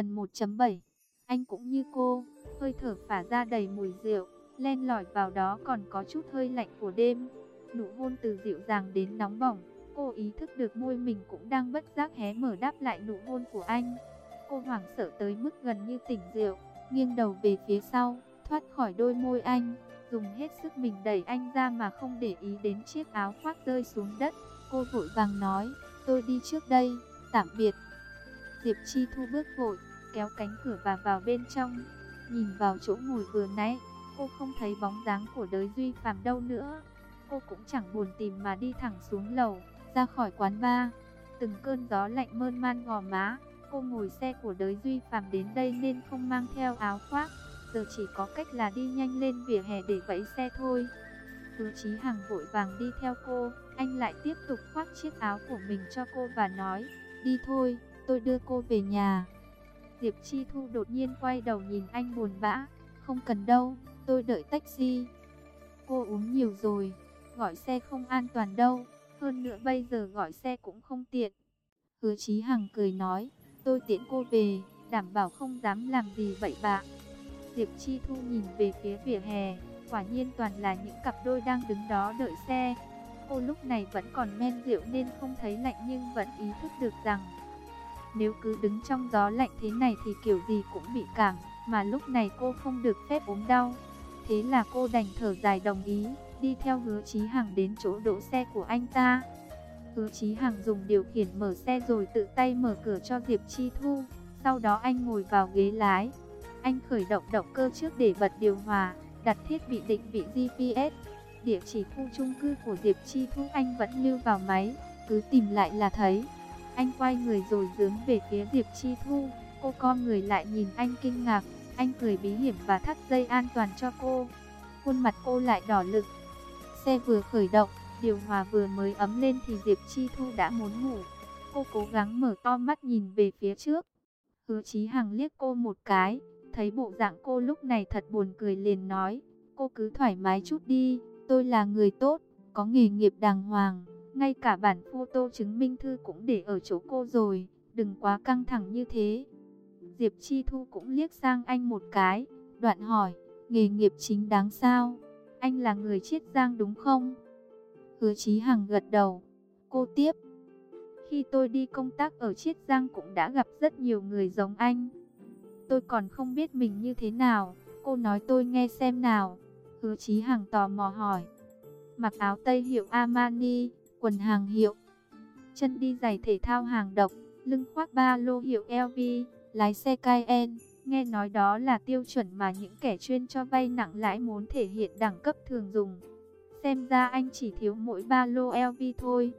Phần 1.7 Anh cũng như cô, hơi thở phả ra đầy mùi rượu, len lỏi vào đó còn có chút hơi lạnh của đêm. Nụ hôn từ dịu dàng đến nóng bỏng, cô ý thức được môi mình cũng đang bất giác hé mở đáp lại nụ hôn của anh. Cô hoảng sợ tới mức gần như tỉnh rượu, nghiêng đầu về phía sau, thoát khỏi đôi môi anh, dùng hết sức mình đẩy anh ra mà không để ý đến chiếc áo khoác rơi xuống đất. Cô vội vàng nói, tôi đi trước đây, tạm biệt. Diệp Chi Thu bước vội, kéo cánh cửa và vào bên trong, nhìn vào chỗ ngồi vừa nãy, cô không thấy bóng dáng của đới Duy Phạm đâu nữa. Cô cũng chẳng buồn tìm mà đi thẳng xuống lầu, ra khỏi quán bar. Từng cơn gió lạnh mơn man gò má, cô ngồi xe của đới Duy Phạm đến đây nên không mang theo áo khoác. Giờ chỉ có cách là đi nhanh lên vỉa hè để vẫy xe thôi. Hứa Chí Hằng vội vàng đi theo cô, anh lại tiếp tục khoác chiếc áo của mình cho cô và nói, đi thôi, tôi đưa cô về nhà. Diệp Chi Thu đột nhiên quay đầu nhìn anh buồn bã, không cần đâu, tôi đợi taxi. Cô uống nhiều rồi, gọi xe không an toàn đâu, hơn nữa bây giờ gọi xe cũng không tiện. Hứa Chí Hằng cười nói, tôi tiễn cô về, đảm bảo không dám làm gì vậy bạn. Diệp Chi Thu nhìn về phía vỉa hè, quả nhiên toàn là những cặp đôi đang đứng đó đợi xe. Cô lúc này vẫn còn men rượu nên không thấy lạnh nhưng vẫn ý thức được rằng nếu cứ đứng trong gió lạnh thế này thì kiểu gì cũng bị cảm, mà lúc này cô không được phép ốm đau. Thế là cô đành thở dài đồng ý, đi theo hứa Chí Hằng đến chỗ đỗ xe của anh ta. Hứa Chí Hằng dùng điều khiển mở xe rồi tự tay mở cửa cho Diệp Chi Thu, sau đó anh ngồi vào ghế lái. Anh khởi động động cơ trước để bật điều hòa, đặt thiết bị định vị GPS. Địa chỉ khu chung cư của Diệp Chi Thu anh vẫn lưu vào máy, cứ tìm lại là thấy. Anh quay người rồi dướng về phía Diệp Chi Thu, cô con người lại nhìn anh kinh ngạc, anh cười bí hiểm và thắt dây an toàn cho cô. Khuôn mặt cô lại đỏ lực. Xe vừa khởi động, điều hòa vừa mới ấm lên thì Diệp Chi Thu đã muốn ngủ. Cô cố gắng mở to mắt nhìn về phía trước. Hứa Chí Hằng liếc cô một cái, thấy bộ dạng cô lúc này thật buồn cười liền nói, cô cứ thoải mái chút đi, tôi là người tốt, có nghề nghiệp đàng hoàng. Ngay cả bản photo chứng minh thư cũng để ở chỗ cô rồi, đừng quá căng thẳng như thế. Diệp Chi Thu cũng liếc sang anh một cái, đoạn hỏi, nghề nghiệp chính đáng sao? Anh là người chiết giang đúng không? Hứa Chí Hằng gật đầu. Cô tiếp. Khi tôi đi công tác ở Chiết Giang cũng đã gặp rất nhiều người giống anh. Tôi còn không biết mình như thế nào, cô nói tôi nghe xem nào. Hứa Chí Hằng tò mò hỏi. Mặc áo tây hiệu Armani, quần hàng hiệu, chân đi giày thể thao hàng độc, lưng khoác ba lô hiệu LV, lái xe Cayenne. Nghe nói đó là tiêu chuẩn mà những kẻ chuyên cho vay nặng lãi muốn thể hiện đẳng cấp thường dùng. Xem ra anh chỉ thiếu mỗi ba lô LV thôi.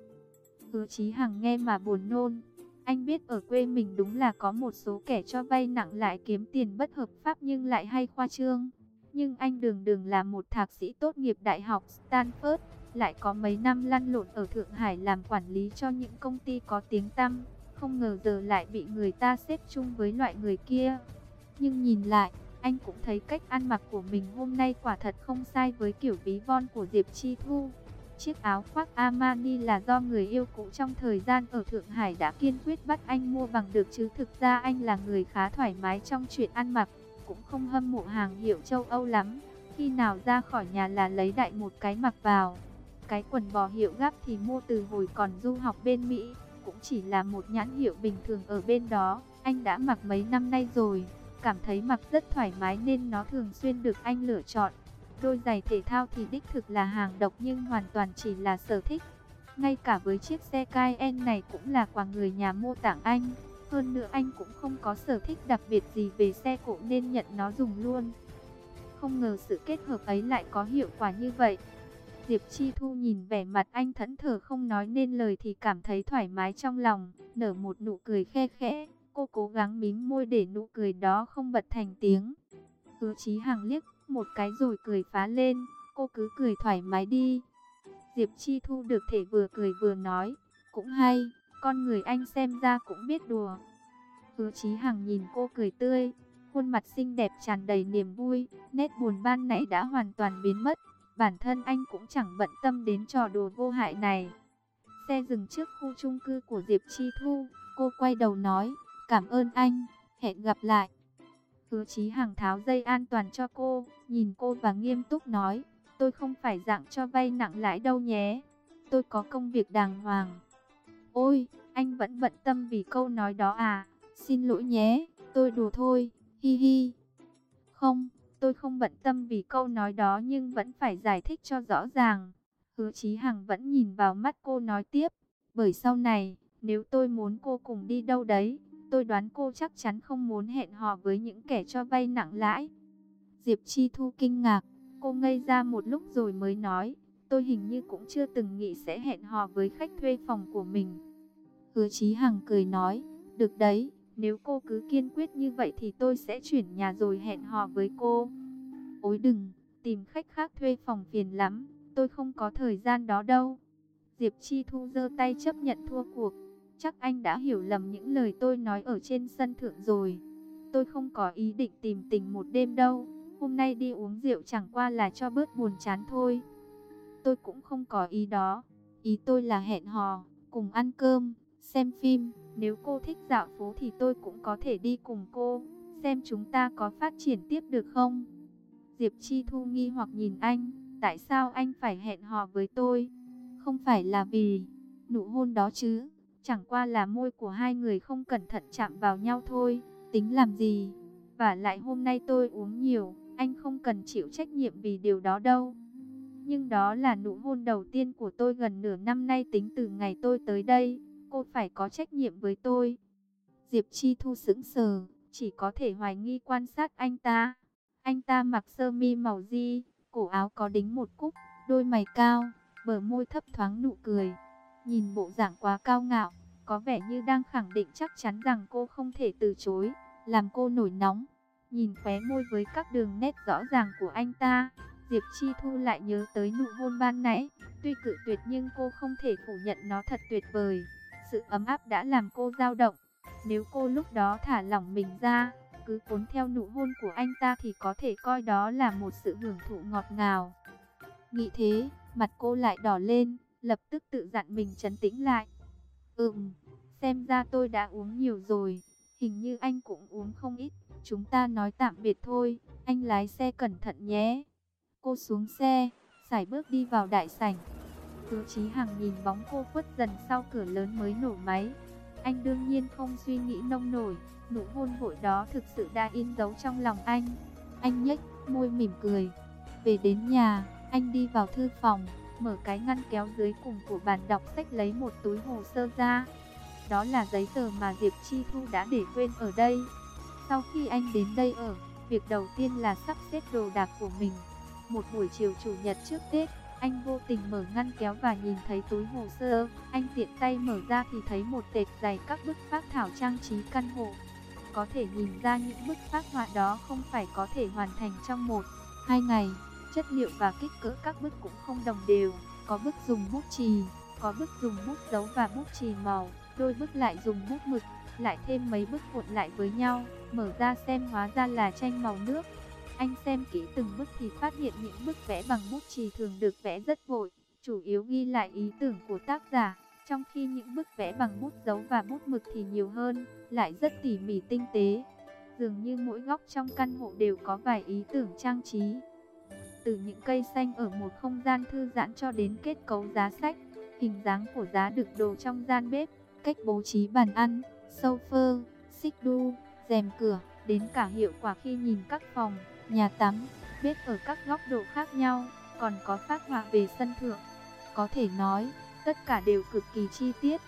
Hứa Chí Hằng nghe mà buồn nôn. Anh biết ở quê mình đúng là có một số kẻ cho vay nặng lãi kiếm tiền bất hợp pháp nhưng lại hay khoa trương. Nhưng anh đường đường là một thạc sĩ tốt nghiệp đại học Stanford lại có mấy năm lăn lộn ở Thượng Hải làm quản lý cho những công ty có tiếng tăm, không ngờ giờ lại bị người ta xếp chung với loại người kia. Nhưng nhìn lại, anh cũng thấy cách ăn mặc của mình hôm nay quả thật không sai với kiểu ví von của Diệp Chi Thu. Chiếc áo khoác Armani là do người yêu cũ trong thời gian ở Thượng Hải đã kiên quyết bắt anh mua bằng được chứ thực ra anh là người khá thoải mái trong chuyện ăn mặc, cũng không hâm mộ hàng hiệu châu Âu lắm. Khi nào ra khỏi nhà là lấy đại một cái mặc vào. Cái quần bò hiệu gáp thì mua từ hồi còn du học bên Mỹ, cũng chỉ là một nhãn hiệu bình thường ở bên đó. Anh đã mặc mấy năm nay rồi, cảm thấy mặc rất thoải mái nên nó thường xuyên được anh lựa chọn. Đôi giày thể thao thì đích thực là hàng độc nhưng hoàn toàn chỉ là sở thích. Ngay cả với chiếc xe Cayenne này cũng là quà người nhà mua tặng anh. Hơn nữa anh cũng không có sở thích đặc biệt gì về xe cộ nên nhận nó dùng luôn. Không ngờ sự kết hợp ấy lại có hiệu quả như vậy. Diệp Chi Thu nhìn vẻ mặt anh thẫn thờ không nói nên lời thì cảm thấy thoải mái trong lòng, nở một nụ cười khe khẽ. Cô cố gắng mím môi để nụ cười đó không bật thành tiếng. Hứa Chí Hằng liếc một cái rồi cười phá lên, cô cứ cười thoải mái đi. Diệp Chi Thu được thể vừa cười vừa nói, cũng hay, con người anh xem ra cũng biết đùa. Hứa Chí Hằng nhìn cô cười tươi, khuôn mặt xinh đẹp tràn đầy niềm vui, nét buồn ban nãy đã hoàn toàn biến mất. Bản thân anh cũng chẳng bận tâm đến trò đùa vô hại này. Xe dừng trước khu chung cư của Diệp Chi Thu, cô quay đầu nói, cảm ơn anh, hẹn gặp lại. Hứa Chí Hằng tháo dây an toàn cho cô, nhìn cô và nghiêm túc nói, tôi không phải dạng cho vay nặng lãi đâu nhé, tôi có công việc đàng hoàng. Ôi, anh vẫn bận tâm vì câu nói đó à, xin lỗi nhé, tôi đùa thôi, hi hi. Không, tôi không bận tâm vì câu nói đó nhưng vẫn phải giải thích cho rõ ràng. Hứa Chí Hằng vẫn nhìn vào mắt cô nói tiếp, bởi sau này, nếu tôi muốn cô cùng đi đâu đấy, tôi đoán cô chắc chắn không muốn hẹn hò với những kẻ cho vay nặng lãi. Diệp Chi Thu kinh ngạc, cô ngây ra một lúc rồi mới nói, tôi hình như cũng chưa từng nghĩ sẽ hẹn hò với khách thuê phòng của mình. Hứa Chí Hằng cười nói, được đấy, nếu cô cứ kiên quyết như vậy thì tôi sẽ chuyển nhà rồi hẹn hò với cô. Ôi đừng, tìm khách khác thuê phòng phiền lắm, tôi không có thời gian đó đâu. Diệp Chi Thu giơ tay chấp nhận thua cuộc. Chắc anh đã hiểu lầm những lời tôi nói ở trên sân thượng rồi. Tôi không có ý định tìm tình một đêm đâu. Hôm nay đi uống rượu chẳng qua là cho bớt buồn chán thôi. Tôi cũng không có ý đó. Ý tôi là hẹn hò, cùng ăn cơm, xem phim. Nếu cô thích dạo phố thì tôi cũng có thể đi cùng cô. Xem chúng ta có phát triển tiếp được không? Diệp Chi Thu nghi hoặc nhìn anh. Tại sao anh phải hẹn hò với tôi? Không phải là vì nụ hôn đó chứ. Chẳng qua là môi của hai người không cẩn thận chạm vào nhau thôi. Tính làm gì? Và lại hôm nay tôi uống nhiều. Anh không cần chịu trách nhiệm vì điều đó đâu. Nhưng đó là nụ hôn đầu tiên của tôi gần nửa năm nay tính từ ngày tôi tới đây. Cô phải có trách nhiệm với tôi. Diệp Chi Thu sững sờ, chỉ có thể hoài nghi quan sát anh ta. Anh ta mặc sơ mi màu di, cổ áo có đính một cúc, đôi mày cao, bờ môi thấp thoáng nụ cười. Nhìn bộ dạng quá cao ngạo, có vẻ như đang khẳng định chắc chắn rằng cô không thể từ chối, làm cô nổi nóng. Nhìn khóe môi với các đường nét rõ ràng của anh ta, Diệp Chi Thu lại nhớ tới nụ hôn ban nãy. Tuy cự tuyệt nhưng cô không thể phủ nhận nó thật tuyệt vời. Sự ấm áp đã làm cô dao động. Nếu cô lúc đó thả lỏng mình ra, cứ cuốn theo nụ hôn của anh ta thì có thể coi đó là một sự hưởng thụ ngọt ngào. Nghĩ thế, mặt cô lại đỏ lên, lập tức tự dặn mình trấn tĩnh lại. Ừm, xem ra tôi đã uống nhiều rồi, hình như anh cũng uống không ít, chúng ta nói tạm biệt thôi, anh lái xe cẩn thận nhé. Cô xuống xe, sải bước đi vào đại sảnh. Hứa Chí Hằng nhìn bóng cô khuất dần sau cửa lớn mới nổ máy. Anh đương nhiên không suy nghĩ nông nổi, nụ hôn vội đó thực sự đã in dấu trong lòng anh. Anh nhếch môi mỉm cười. Về đến nhà, anh đi vào thư phòng, mở cái ngăn kéo dưới cùng của bàn đọc sách lấy một túi hồ sơ ra. Đó là giấy tờ mà Diệp Chi Thu đã để quên ở đây. Sau khi anh đến đây ở, việc đầu tiên là sắp xếp đồ đạc của mình. Một buổi chiều chủ nhật trước Tết, anh vô tình mở ngăn kéo và nhìn thấy túi hồ sơ. Anh tiện tay mở ra thì thấy một tệp dày các bức phác thảo trang trí căn hộ. Có thể nhìn ra những bức phác họa đó không phải có thể hoàn thành trong một, hai ngày. Chất liệu và kích cỡ các bức cũng không đồng đều, có bức dùng bút chì, có bức dùng bút dấu và bút chì màu, đôi bức lại dùng bút mực, lại thêm mấy bức cuộn lại với nhau, mở ra xem hóa ra là tranh màu nước. Anh xem kỹ từng bức thì phát hiện những bức vẽ bằng bút chì thường được vẽ rất vội, chủ yếu ghi lại ý tưởng của tác giả, trong khi những bức vẽ bằng bút dấu và bút mực thì nhiều hơn, lại rất tỉ mỉ tinh tế. Dường như mỗi góc trong căn hộ đều có vài ý tưởng trang trí. Từ những cây xanh ở một không gian thư giãn cho đến kết cấu giá sách, hình dáng của giá đựng đồ trong gian bếp, cách bố trí bàn ăn, sofa, xích đu, rèm cửa, đến cả hiệu quả khi nhìn các phòng, nhà tắm, bếp ở các góc độ khác nhau, còn có phát họa về sân thượng. Có thể nói, tất cả đều cực kỳ chi tiết.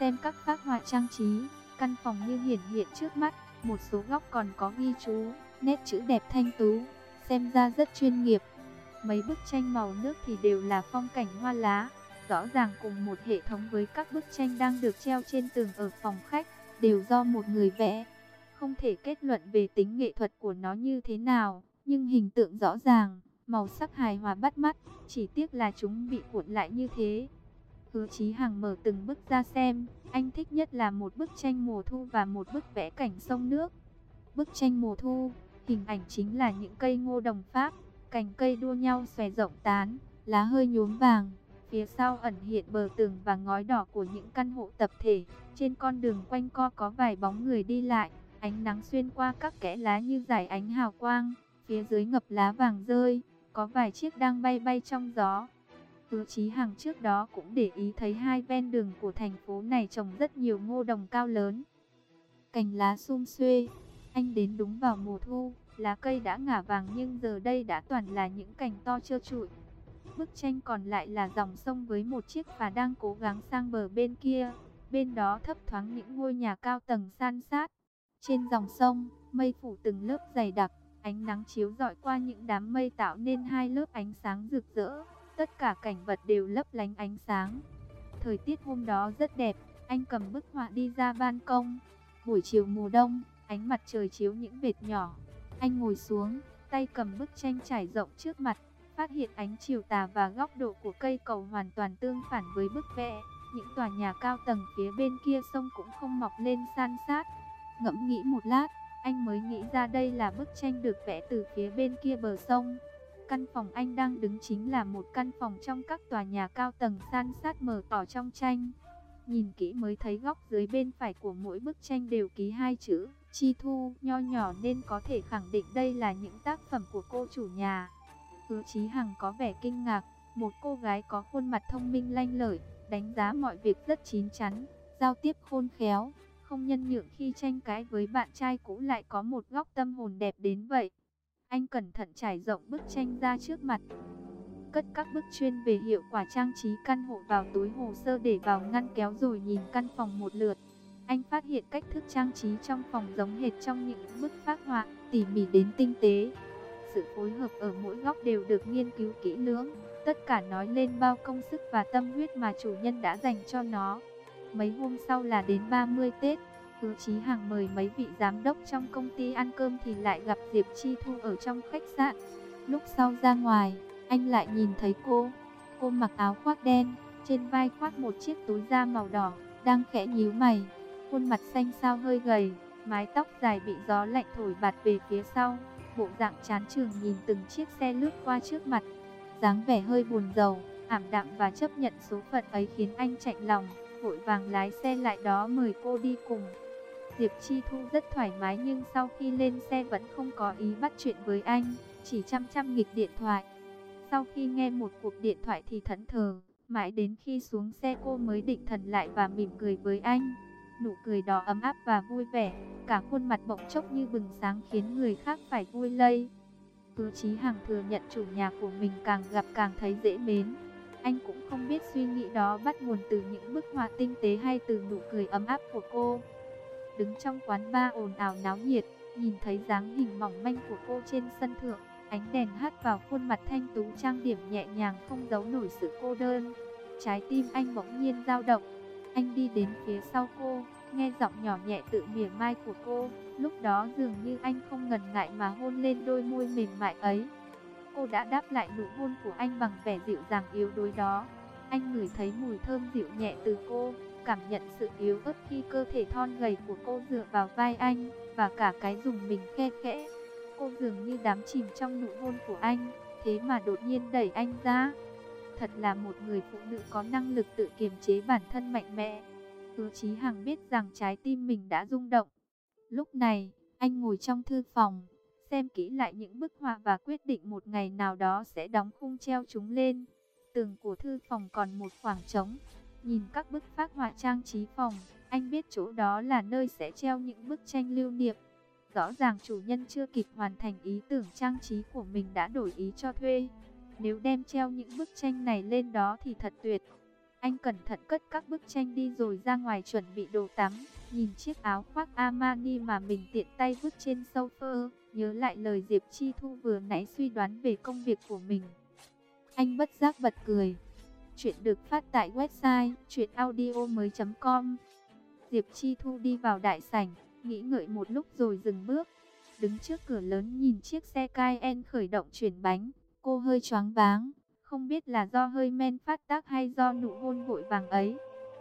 Xem các phát họa trang trí, căn phòng như hiển hiện trước mắt, một số góc còn có ghi chú, nét chữ đẹp thanh tú xem ra rất chuyên nghiệp. Mấy bức tranh màu nước thì đều là phong cảnh hoa lá, rõ ràng cùng một hệ thống với các bức tranh đang được treo trên tường ở phòng khách, đều do một người vẽ. Không thể kết luận về tính nghệ thuật của nó như thế nào, nhưng hình tượng rõ ràng, màu sắc hài hòa bắt mắt, chỉ tiếc là chúng bị cuộn lại như thế. Hứa Chí Hằng mở từng bức ra xem, anh thích nhất là một bức tranh mùa thu và một bức vẽ cảnh sông nước. Bức tranh mùa thu, Hình ảnh chính là những cây ngô đồng Pháp, cành cây đua nhau xòe rộng tán, lá hơi nhuốm vàng. Phía sau ẩn hiện bờ tường và ngói đỏ của những căn hộ tập thể. Trên con đường quanh co có vài bóng người đi lại. Ánh nắng xuyên qua các kẽ lá như giải ánh hào quang, phía dưới ngập lá vàng rơi, có vài chiếc đang bay bay trong gió. Hứa Chí Hằng trước đó cũng để ý thấy hai ven đường của thành phố này trồng rất nhiều ngô đồng cao lớn. Cành lá sum xuê, anh đến đúng vào mùa thu, lá cây đã ngả vàng nhưng giờ đây đã toàn là những cành to trơ trụi. Bức tranh còn lại là dòng sông với một chiếc phà đang cố gắng sang bờ bên kia. Bên đó thấp thoáng những ngôi nhà cao tầng san sát. Trên dòng sông, mây phủ từng lớp dày đặc, ánh nắng chiếu rọi qua những đám mây tạo nên hai lớp ánh sáng rực rỡ. Tất cả cảnh vật đều lấp lánh ánh sáng. Thời tiết hôm đó rất đẹp, anh cầm bức họa đi ra ban công. Buổi chiều mùa đông, ánh mặt trời chiếu những vệt nhỏ. Anh ngồi xuống, tay cầm bức tranh trải rộng trước mặt, phát hiện ánh chiều tà và góc độ của cây cầu hoàn toàn tương phản với bức vẽ. Những tòa nhà cao tầng phía bên kia sông cũng không mọc lên san sát. Ngẫm nghĩ một lát, anh mới nghĩ ra đây là bức tranh được vẽ từ phía bên kia bờ sông. Căn phòng anh đang đứng chính là một căn phòng trong các tòa nhà cao tầng san sát mờ tỏ trong tranh. Nhìn kỹ mới thấy góc dưới bên phải của mỗi bức tranh đều ký hai chữ Chi Thu nho nhỏ nên có thể khẳng định đây là những tác phẩm của cô chủ nhà. Hứa Chí Hằng có vẻ kinh ngạc, một cô gái có khuôn mặt thông minh lanh lợi, đánh giá mọi việc rất chín chắn, giao tiếp khôn khéo, không nhân nhượng khi tranh cãi với bạn trai cũ lại có một góc tâm hồn đẹp đến vậy. Anh cẩn thận trải rộng bức tranh ra trước mặt. Cất các bức chuyên về hiệu quả trang trí căn hộ vào túi hồ sơ để vào ngăn kéo rồi nhìn căn phòng một lượt. Anh phát hiện cách thức trang trí trong phòng giống hệt trong những bức phác họa, tỉ mỉ đến tinh tế. Sự phối hợp ở mỗi góc đều được nghiên cứu kỹ lưỡng, tất cả nói lên bao công sức và tâm huyết mà chủ nhân đã dành cho nó. Mấy hôm sau là đến 30 Tết, Hứa Chí Hằng mời mấy vị giám đốc trong công ty ăn cơm thì lại gặp Diệp Chi Thu ở trong khách sạn. Lúc sau ra ngoài, anh lại nhìn thấy cô. Cô mặc áo khoác đen, trên vai khoác một chiếc túi da màu đỏ, đang khẽ nhíu mày. Khuôn mặt xanh xao hơi gầy, mái tóc dài bị gió lạnh thổi bạt về phía sau. Bộ dạng chán trường nhìn từng chiếc xe lướt qua trước mặt. dáng vẻ hơi buồn rầu, ảm đạm và chấp nhận số phận ấy khiến anh chạnh lòng. Vội vàng lái xe lại đó mời cô đi cùng. Diệp Chi Thu rất thoải mái nhưng sau khi lên xe vẫn không có ý bắt chuyện với anh, chỉ chăm chăm nghịch điện thoại. Sau khi nghe một cuộc điện thoại thì thẫn thờ, mãi đến khi xuống xe cô mới định thần lại và mỉm cười với anh. Nụ cười đó ấm áp và vui vẻ, cả khuôn mặt bỗng chốc như bừng sáng khiến người khác phải vui lây. Cứ Chí Hằng thừa nhận chủ nhà của mình càng gặp càng thấy dễ mến. Anh cũng không biết suy nghĩ đó bắt nguồn từ những bức họa tinh tế hay từ nụ cười ấm áp của cô. Đứng trong quán ba ồn ào náo nhiệt, nhìn thấy dáng hình mỏng manh của cô trên sân thượng, ánh đèn hắt vào khuôn mặt thanh tú trang điểm nhẹ nhàng không giấu nổi sự cô đơn. Trái tim anh bỗng nhiên dao động. Anh đi đến phía sau cô, nghe giọng nhỏ nhẹ tự mỉa mai của cô, lúc đó dường như anh không ngần ngại mà hôn lên đôi môi mềm mại ấy. Cô đã đáp lại nụ hôn của anh bằng vẻ dịu dàng yếu đuối đó. Anh ngửi thấy mùi thơm dịu nhẹ từ cô, cảm nhận sự yếu ớt khi cơ thể thon gầy của cô dựa vào vai anh, và cả cái dùng mình khe khẽ. Cô dường như đắm chìm trong nụ hôn của anh, thế mà đột nhiên đẩy anh ra. Thật là một người phụ nữ có năng lực tự kiềm chế bản thân mạnh mẽ. Hứa Chí Hằng biết rằng trái tim mình đã rung động. Lúc này, anh ngồi trong thư phòng, xem kỹ lại những bức họa và quyết định một ngày nào đó sẽ đóng khung treo chúng lên. Tường của thư phòng còn một khoảng trống, Nhìn các bức phác họa trang trí phòng, anh biết chỗ đó là nơi sẽ treo những bức tranh lưu niệm. Rõ ràng chủ nhân chưa kịp hoàn thành ý tưởng trang trí của mình đã đổi ý cho thuê. Nếu đem treo những bức tranh này lên đó thì thật tuyệt. Anh cẩn thận cất các bức tranh đi rồi ra ngoài chuẩn bị đồ tắm. Nhìn chiếc áo khoác Armani mà mình tiện tay vứt trên sofa. Nhớ lại lời Diệp Chi Thu vừa nãy suy đoán về công việc của mình. Anh bất giác bật cười. Chuyện được phát tại website chuyenaudio.com Diệp Chi Thu đi vào đại sảnh, nghĩ ngợi một lúc rồi dừng bước. Đứng trước cửa lớn nhìn chiếc xe Cayenne khởi động chuyển bánh, cô hơi choáng váng, không biết là do hơi men phát tác hay do nụ hôn vội vàng ấy.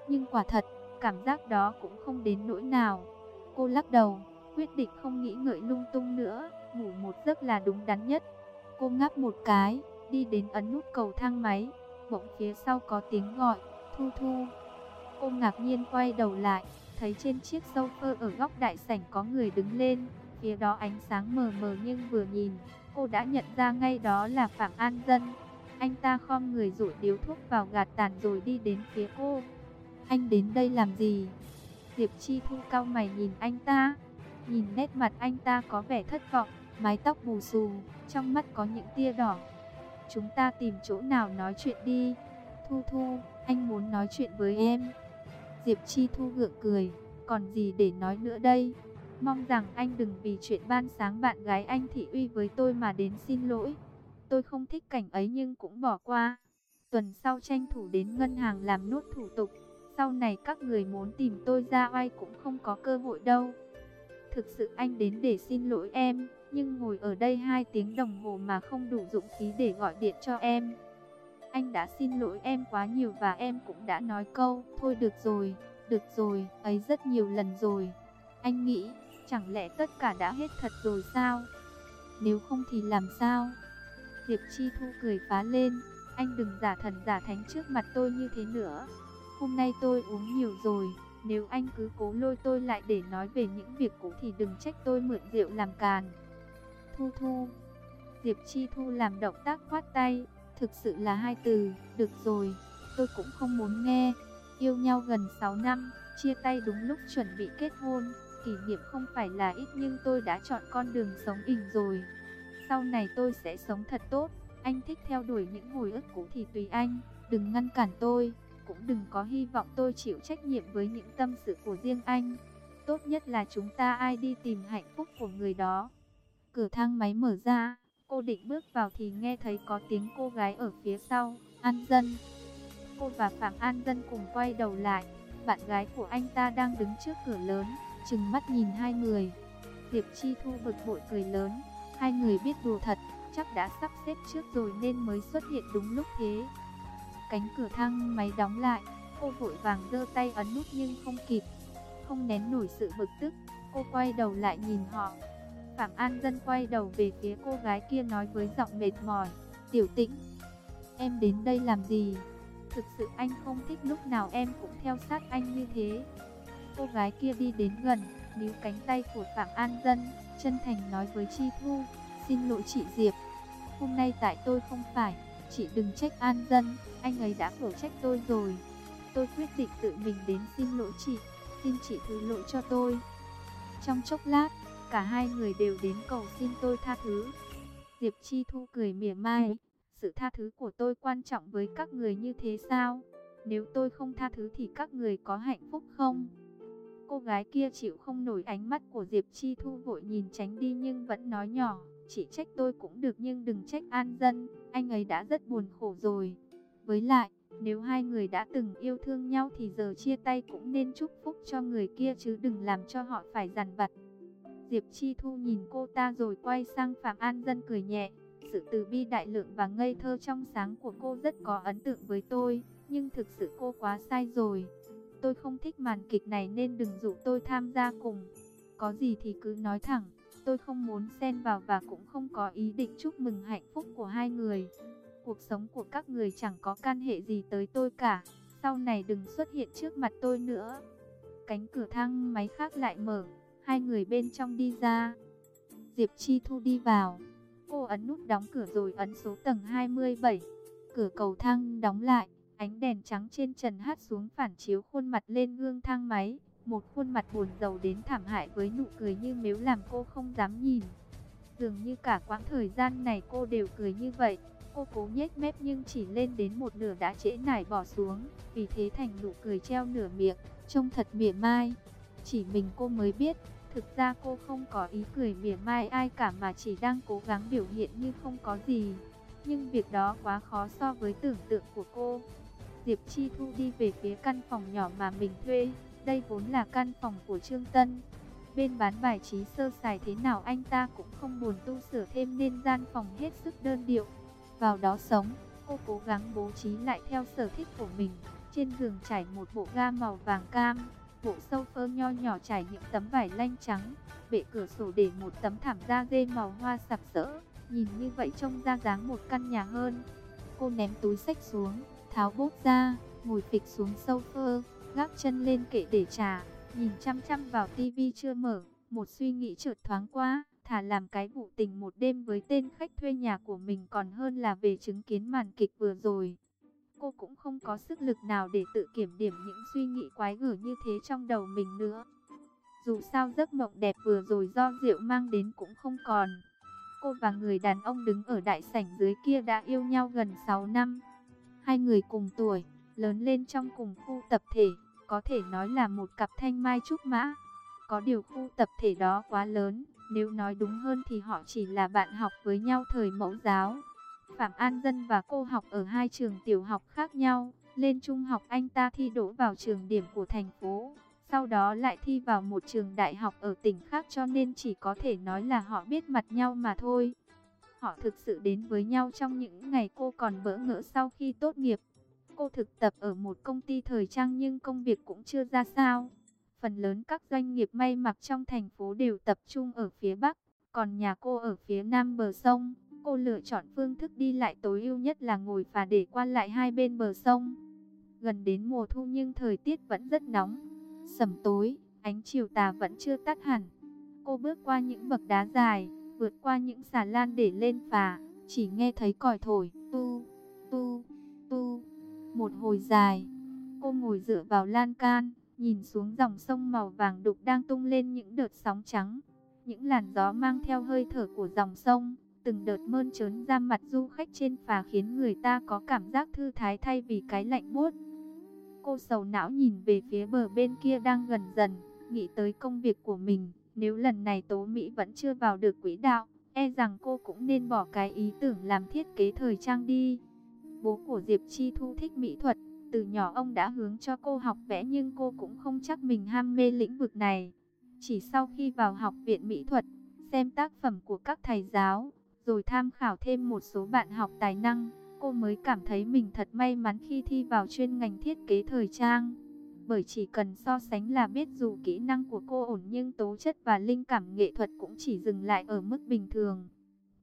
Nhưng quả thật, cảm giác đó cũng không đến nỗi nào. Cô lắc đầu, quyết định không nghĩ ngợi lung tung nữa, ngủ một giấc là đúng đắn nhất. Cô ngáp một cái, đi đến ấn nút cầu thang máy, bỗng phía sau có tiếng gọi, Thu Thu. Cô ngạc nhiên quay đầu lại, thấy trên chiếc sofa ở góc đại sảnh có người đứng lên, phía đó ánh sáng mờ mờ nhưng vừa nhìn, cô đã nhận ra ngay đó là Phạm An Dân. Anh ta khom người rụi điếu thuốc vào gạt tàn rồi đi đến phía cô. Anh đến đây làm gì? Diệp Chi Thu cao mày nhìn anh ta. Nhìn nét mặt anh ta có vẻ thất vọng, mái tóc bù xù, trong mắt có những tia đỏ. Chúng ta tìm chỗ nào nói chuyện đi. Thu Thu, anh muốn nói chuyện với em. Diệp Chi Thu gượng cười, còn gì để nói nữa đây? Mong rằng anh đừng vì chuyện ban sáng bạn gái anh thị uy với tôi mà đến xin lỗi. Tôi không thích cảnh ấy nhưng cũng bỏ qua. Tuần sau tranh thủ đến ngân hàng làm nốt thủ tục. Sau này các người muốn tìm tôi ra oai cũng không có cơ hội đâu. Thực sự anh đến để xin lỗi em, nhưng ngồi ở đây 2 tiếng đồng hồ mà không đủ dũng khí để gọi điện cho em. Anh đã xin lỗi em quá nhiều và em cũng đã nói câu, thôi được rồi, được rồi, ấy rất nhiều lần rồi. Anh nghĩ, chẳng lẽ tất cả đã hết thật rồi sao? Nếu không thì làm sao? Diệp Chi Thu cười phá lên, anh đừng giả thần giả thánh trước mặt tôi như thế nữa. Hôm nay tôi uống nhiều rồi, nếu anh cứ cố lôi tôi lại để nói về những việc cũ thì đừng trách tôi mượn rượu làm càn. Thu Thu Diệp Chi Thu làm động tác khoát tay, thực sự là hai từ, được rồi, tôi cũng không muốn nghe. Yêu nhau gần 6 năm, chia tay đúng lúc chuẩn bị kết hôn, kỷ niệm không phải là ít nhưng tôi đã chọn con đường sống ỉnh rồi. Sau này tôi sẽ sống thật tốt, anh thích theo đuổi những hồi ức cũ thì tùy anh, đừng ngăn cản tôi, cũng đừng có hy vọng tôi chịu trách nhiệm với những tâm sự của riêng anh. Tốt nhất là chúng ta ai đi tìm hạnh phúc của người đó. Cửa thang máy mở ra, cô định bước vào thì nghe thấy có tiếng cô gái ở phía sau, An Dân. Cô và Phạm An Dân cùng quay đầu lại, bạn gái của anh ta đang đứng trước cửa lớn, chừng mắt nhìn hai người. Diệp Chi Thu bực bội cười lớn, hai người biết đùa thật, chắc đã sắp xếp trước rồi nên mới xuất hiện đúng lúc thế. Cánh cửa thang máy đóng lại, cô vội vàng giơ tay ấn nút nhưng không kịp. Không nén nổi sự bực tức, cô quay đầu lại nhìn họ. Phạm An Dân quay đầu về phía cô gái kia nói với giọng mệt mỏi, "Tiểu Tĩnh, em đến đây làm gì? Thực sự anh không thích lúc nào em cũng theo sát anh như thế." Cô gái kia đi đến gần, níu cánh tay của Phạm An Dân, chân thành nói với Chi Thu, "Xin lỗi chị Diệp, hôm nay tại tôi không phải, chị đừng trách An Dân." Anh ấy đã khổ trách tôi rồi. Tôi quyết định tự mình đến xin lỗi chị. Xin chị thứ lỗi cho tôi. Trong chốc lát, cả hai người đều đến cầu xin tôi tha thứ. Diệp Chi Thu cười mỉa mai. Sự tha thứ của tôi quan trọng với các người như thế sao? Nếu tôi không tha thứ thì các người có hạnh phúc không? Cô gái kia chịu không nổi ánh mắt của Diệp Chi Thu vội nhìn tránh đi nhưng vẫn nói nhỏ. Chỉ trách tôi cũng được nhưng đừng trách an dân. Anh ấy đã rất buồn khổ rồi. Với lại, nếu hai người đã từng yêu thương nhau thì giờ chia tay cũng nên chúc phúc cho người kia chứ đừng làm cho họ phải giàn vặt. Diệp Chi Thu nhìn cô ta rồi quay sang Phạm An Dân cười nhẹ. Sự từ bi đại lượng và ngây thơ trong sáng của cô rất có ấn tượng với tôi, nhưng thực sự cô quá sai rồi. Tôi không thích màn kịch này nên đừng dụ tôi tham gia cùng. Có gì thì cứ nói thẳng, tôi không muốn xen vào và cũng không có ý định chúc mừng hạnh phúc của hai người. Cuộc sống của các người chẳng có can hệ gì tới tôi cả. Sau này đừng xuất hiện trước mặt tôi nữa. Cánh cửa thang máy khác lại mở. Hai người bên trong đi ra. Diệp Chi Thu đi vào. Cô ấn nút đóng cửa rồi ấn số tầng 27. Cửa cầu thang đóng lại. Ánh đèn trắng trên trần hát xuống phản chiếu khuôn mặt lên gương thang máy. Một khuôn mặt buồn rầu đến thảm hại với nụ cười như mếu làm cô không dám nhìn. Dường như cả quãng thời gian này cô đều cười như vậy. Cô cố nhếch mép nhưng chỉ lên đến một nửa đã trễ nải bỏ xuống, vì thế thành nụ cười treo nửa miệng, trông thật mỉa mai. Chỉ mình cô mới biết, thực ra cô không có ý cười mỉa mai ai cả mà chỉ đang cố gắng biểu hiện như không có gì. Nhưng việc đó quá khó so với tưởng tượng của cô. Diệp Chi Thu đi về phía căn phòng nhỏ mà mình thuê, đây vốn là căn phòng của Trương Tân. Bên bán bài trí sơ sài thế nào anh ta cũng không buồn tu sửa thêm nên gian phòng hết sức đơn điệu vào đó sống. Cô cố gắng bố trí lại theo sở thích của mình. Trên giường trải một bộ ga màu vàng cam, bộ sofa nho nhỏ trải những tấm vải lanh trắng, bệ cửa sổ để một tấm thảm da dê màu hoa sặc sỡ, nhìn như vậy trông ra dáng một căn nhà hơn. Cô ném túi sách xuống, tháo bốt ra, ngồi phịch xuống sofa, gác chân lên kệ để trà, nhìn chăm chăm vào tivi chưa mở, một suy nghĩ chợt thoáng qua, thả làm cái vụ tình một đêm với tên khách thuê nhà của mình còn hơn là về chứng kiến màn kịch vừa rồi. Cô cũng không có sức lực nào để tự kiểm điểm những suy nghĩ quái gở như thế trong đầu mình nữa. Dù sao giấc mộng đẹp vừa rồi do rượu mang đến cũng không còn. Cô và người đàn ông đứng ở đại sảnh dưới kia đã yêu nhau gần 6 năm. Hai người cùng tuổi, lớn lên trong cùng khu tập thể, có thể nói là một cặp thanh mai trúc mã. Có điều khu tập thể đó quá lớn, nếu nói đúng hơn thì họ chỉ là bạn học với nhau thời mẫu giáo. Phạm An Dân và cô học ở hai trường tiểu học khác nhau. Lên trung học anh ta thi đỗ vào trường điểm của thành phố. Sau đó lại thi vào một trường đại học ở tỉnh khác cho nên chỉ có thể nói là họ biết mặt nhau mà thôi. Họ thực sự đến với nhau trong những ngày cô còn bỡ ngỡ sau khi tốt nghiệp. Cô thực tập ở một công ty thời trang nhưng công việc cũng chưa ra sao. Phần lớn các doanh nghiệp may mặc trong thành phố đều tập trung ở phía Bắc, còn nhà cô ở phía Nam bờ sông. Cô lựa chọn phương thức đi lại tối ưu nhất là ngồi phà để qua lại hai bên bờ sông. Gần đến mùa thu nhưng thời tiết vẫn rất nóng. Sầm tối, ánh chiều tà vẫn chưa tắt hẳn. Cô bước qua những bậc đá dài, vượt qua những xà lan để lên phà, chỉ nghe thấy còi thổi, tu, tu. Một hồi dài, cô ngồi dựa vào lan can, nhìn xuống dòng sông màu vàng đục đang tung lên những đợt sóng trắng. Những làn gió mang theo hơi thở của dòng sông, từng đợt mơn trớn ra mặt du khách trên phà khiến người ta có cảm giác thư thái thay vì cái lạnh buốt. Cô sầu não nhìn về phía bờ bên kia đang gần dần, nghĩ tới công việc của mình. Nếu lần này Tố Mỹ vẫn chưa vào được quỹ đạo, e rằng cô cũng nên bỏ cái ý tưởng làm thiết kế thời trang đi. Bố của Diệp Chi Thu thích mỹ thuật, từ nhỏ ông đã hướng cho cô học vẽ nhưng cô cũng không chắc mình ham mê lĩnh vực này. Chỉ sau khi vào học viện mỹ thuật, xem tác phẩm của các thầy giáo, rồi tham khảo thêm một số bạn học tài năng, cô mới cảm thấy mình thật may mắn khi thi vào chuyên ngành thiết kế thời trang. Bởi chỉ cần so sánh là biết dù kỹ năng của cô ổn nhưng tố chất và linh cảm nghệ thuật cũng chỉ dừng lại ở mức bình thường.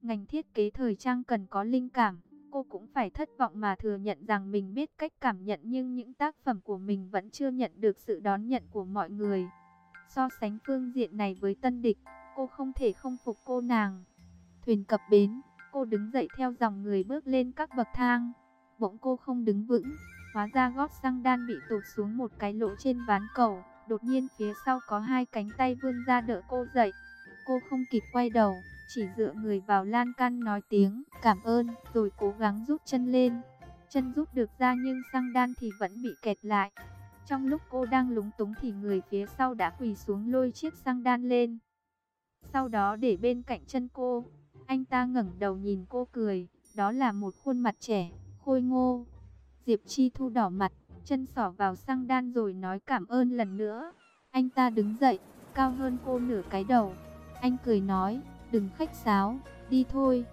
Ngành thiết kế thời trang cần có linh cảm, cô cũng phải thất vọng mà thừa nhận rằng mình biết cách cảm nhận nhưng những tác phẩm của mình vẫn chưa nhận được sự đón nhận của mọi người. So sánh phương diện này với tân địch, cô không thể không phục cô nàng. Thuyền cập bến, cô đứng dậy theo dòng người bước lên các bậc thang. Bỗng cô không đứng vững, hóa ra gót xăng đan bị tụt xuống một cái lỗ trên ván cầu. Đột nhiên phía sau có hai cánh tay vươn ra đỡ cô dậy. Cô không kịp quay đầu, chỉ dựa người vào lan can nói tiếng cảm ơn, rồi cố gắng rút chân lên. Chân rút được ra nhưng xăng đan thì vẫn bị kẹt lại. Trong lúc cô đang lúng túng thì người phía sau đã quỳ xuống lôi chiếc xăng đan lên. Sau đó để bên cạnh chân cô, anh ta ngẩng đầu nhìn cô cười, đó là một khuôn mặt trẻ, khôi ngô. Diệp Chi Thu đỏ mặt, chân sỏ vào xăng đan rồi nói cảm ơn lần nữa. Anh ta đứng dậy, cao hơn cô nửa cái đầu. Anh cười nói, đừng khách sáo, đi thôi.